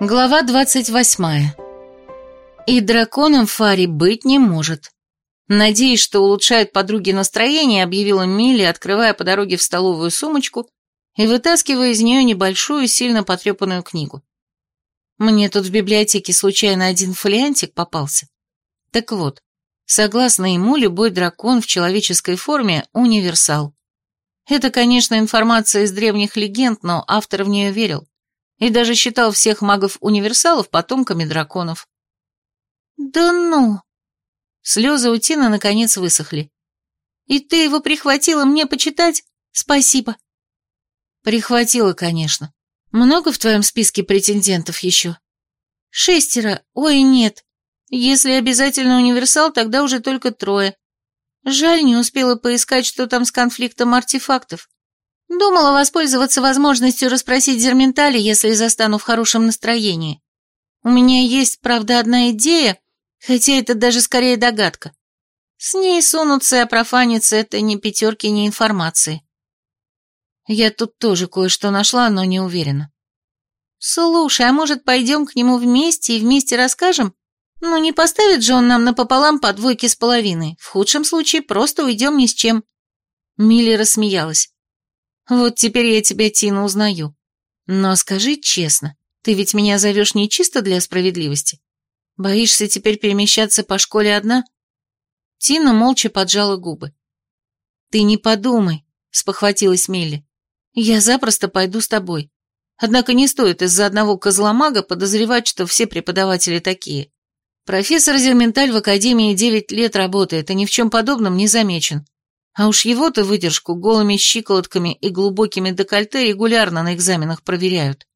Глава двадцать восьмая. И драконом Фари быть не может. Надеясь, что улучшает подруге настроение, объявила Милли, открывая по дороге в столовую сумочку и вытаскивая из нее небольшую, сильно потрепанную книгу. Мне тут в библиотеке случайно один фолиантик попался. Так вот, согласно ему, любой дракон в человеческой форме – универсал. Это, конечно, информация из древних легенд, но автор в нее верил и даже считал всех магов-универсалов потомками драконов. «Да ну!» Слезы у Тины наконец высохли. «И ты его прихватила мне почитать? Спасибо!» «Прихватила, конечно. Много в твоем списке претендентов еще?» «Шестеро. Ой, нет. Если обязательно универсал, тогда уже только трое. Жаль, не успела поискать, что там с конфликтом артефактов. Думала воспользоваться возможностью расспросить Зерментали, если застану в хорошем настроении. У меня есть, правда, одна идея, хотя это даже скорее догадка. С ней сунуться и опрофаниться — это ни пятерки, ни информации. Я тут тоже кое-что нашла, но не уверена. Слушай, а может, пойдем к нему вместе и вместе расскажем? Ну, не поставит же он нам напополам по двойке с половиной. В худшем случае просто уйдем ни с чем. Милли рассмеялась. Вот теперь я тебя, Тина, узнаю. Но скажи честно, ты ведь меня зовешь не чисто для справедливости? Боишься теперь перемещаться по школе одна?» Тина молча поджала губы. «Ты не подумай», — спохватилась Милли. «Я запросто пойду с тобой. Однако не стоит из-за одного козломага подозревать, что все преподаватели такие. Профессор Зерменталь в Академии девять лет работает и ни в чем подобном не замечен. А уж его-то выдержку голыми щиколотками и глубокими декольте регулярно на экзаменах проверяют.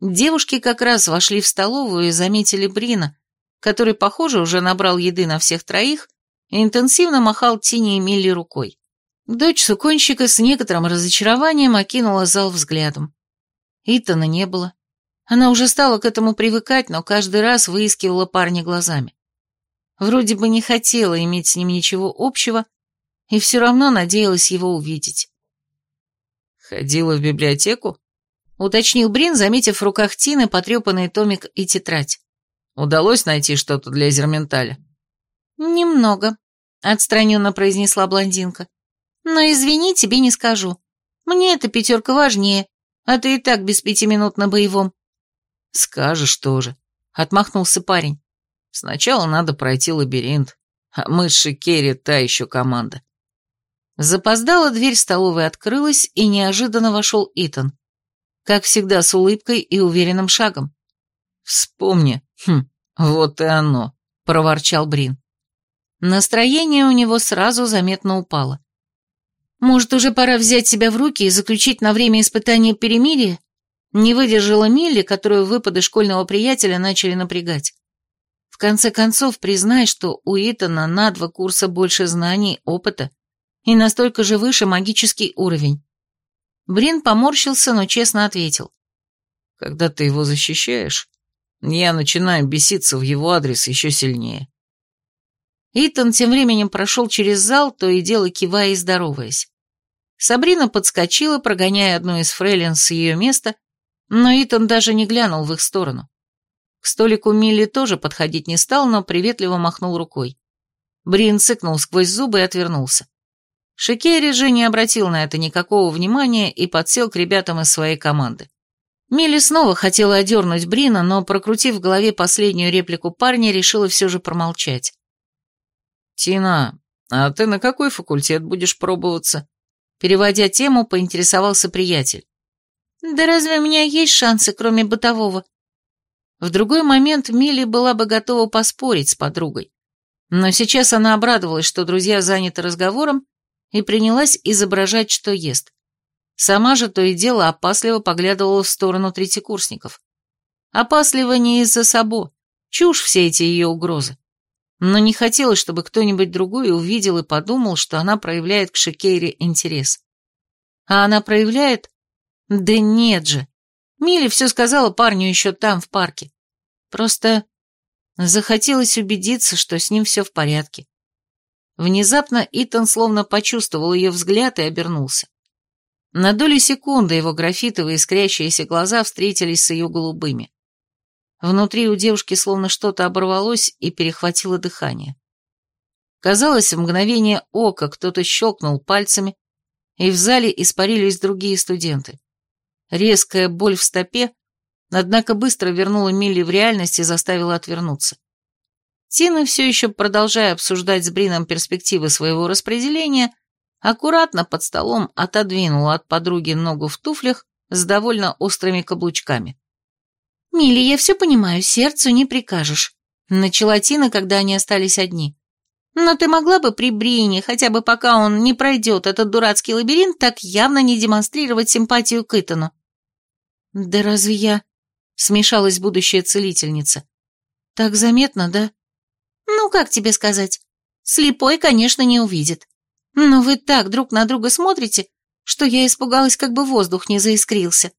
Девушки как раз вошли в столовую и заметили Брина, который, похоже, уже набрал еды на всех троих и интенсивно махал Тине и Милли рукой. Дочь суконщика с некоторым разочарованием окинула зал взглядом. Итана не было. Она уже стала к этому привыкать, но каждый раз выискивала парня глазами. Вроде бы не хотела иметь с ним ничего общего, и все равно надеялась его увидеть. «Ходила в библиотеку?» — уточнил Брин, заметив в руках Тины потрепанный томик и тетрадь. «Удалось найти что-то для Зерменталя?» «Немного», — отстраненно произнесла блондинка. «Но извини, тебе не скажу. Мне эта пятерка важнее, а ты и так без пяти минут на боевом». «Скажешь тоже», — отмахнулся парень. «Сначала надо пройти лабиринт, а мы с Шикери та еще команда. Запоздала дверь столовой открылась, и неожиданно вошел Итан. Как всегда, с улыбкой и уверенным шагом. «Вспомни, хм, вот и оно», — проворчал Брин. Настроение у него сразу заметно упало. «Может, уже пора взять себя в руки и заключить на время испытания перемирие?» Не выдержала Милли, которую выпады школьного приятеля начали напрягать. В конце концов, признай, что у Итана на два курса больше знаний, опыта и настолько же выше магический уровень. Брин поморщился, но честно ответил. «Когда ты его защищаешь, я начинаю беситься в его адрес еще сильнее». Итан тем временем прошел через зал, то и дело кивая и здороваясь. Сабрина подскочила, прогоняя одну из фрейлин с ее места, но Итан даже не глянул в их сторону. К столику Милли тоже подходить не стал, но приветливо махнул рукой. Брин цыкнул сквозь зубы и отвернулся. Шикери же не обратил на это никакого внимания и подсел к ребятам из своей команды. Милли снова хотела одернуть Брина, но, прокрутив в голове последнюю реплику парня, решила все же промолчать. «Тина, а ты на какой факультет будешь пробоваться?» Переводя тему, поинтересовался приятель. «Да разве у меня есть шансы, кроме бытового?» В другой момент Милли была бы готова поспорить с подругой. Но сейчас она обрадовалась, что друзья заняты разговором, и принялась изображать, что ест. Сама же то и дело опасливо поглядывала в сторону третьекурсников. Опасливо не из-за Сабо, чушь все эти ее угрозы. Но не хотела, чтобы кто-нибудь другой увидел и подумал, что она проявляет к Шикейре интерес. А она проявляет? Да нет же. Милли все сказала парню еще там, в парке. Просто захотелось убедиться, что с ним все в порядке. Внезапно Итан словно почувствовал ее взгляд и обернулся. На долю секунды его графитовые искрящиеся глаза встретились с ее голубыми. Внутри у девушки словно что-то оборвалось и перехватило дыхание. Казалось, в мгновение ока кто-то щелкнул пальцами, и в зале испарились другие студенты. Резкая боль в стопе, однако быстро вернула Милли в реальность и заставила отвернуться. Тина, все еще продолжая обсуждать с Брином перспективы своего распределения, аккуратно под столом отодвинула от подруги ногу в туфлях с довольно острыми каблучками. «Милли, я все понимаю, сердцу не прикажешь», — начала Тина, когда они остались одни. «Но ты могла бы при Брине, хотя бы пока он не пройдет этот дурацкий лабиринт, так явно не демонстрировать симпатию к Итану». «Да разве я...» — смешалась будущая целительница. «Так заметно, да?» «Ну, как тебе сказать? Слепой, конечно, не увидит. Но вы так друг на друга смотрите, что я испугалась, как бы воздух не заискрился.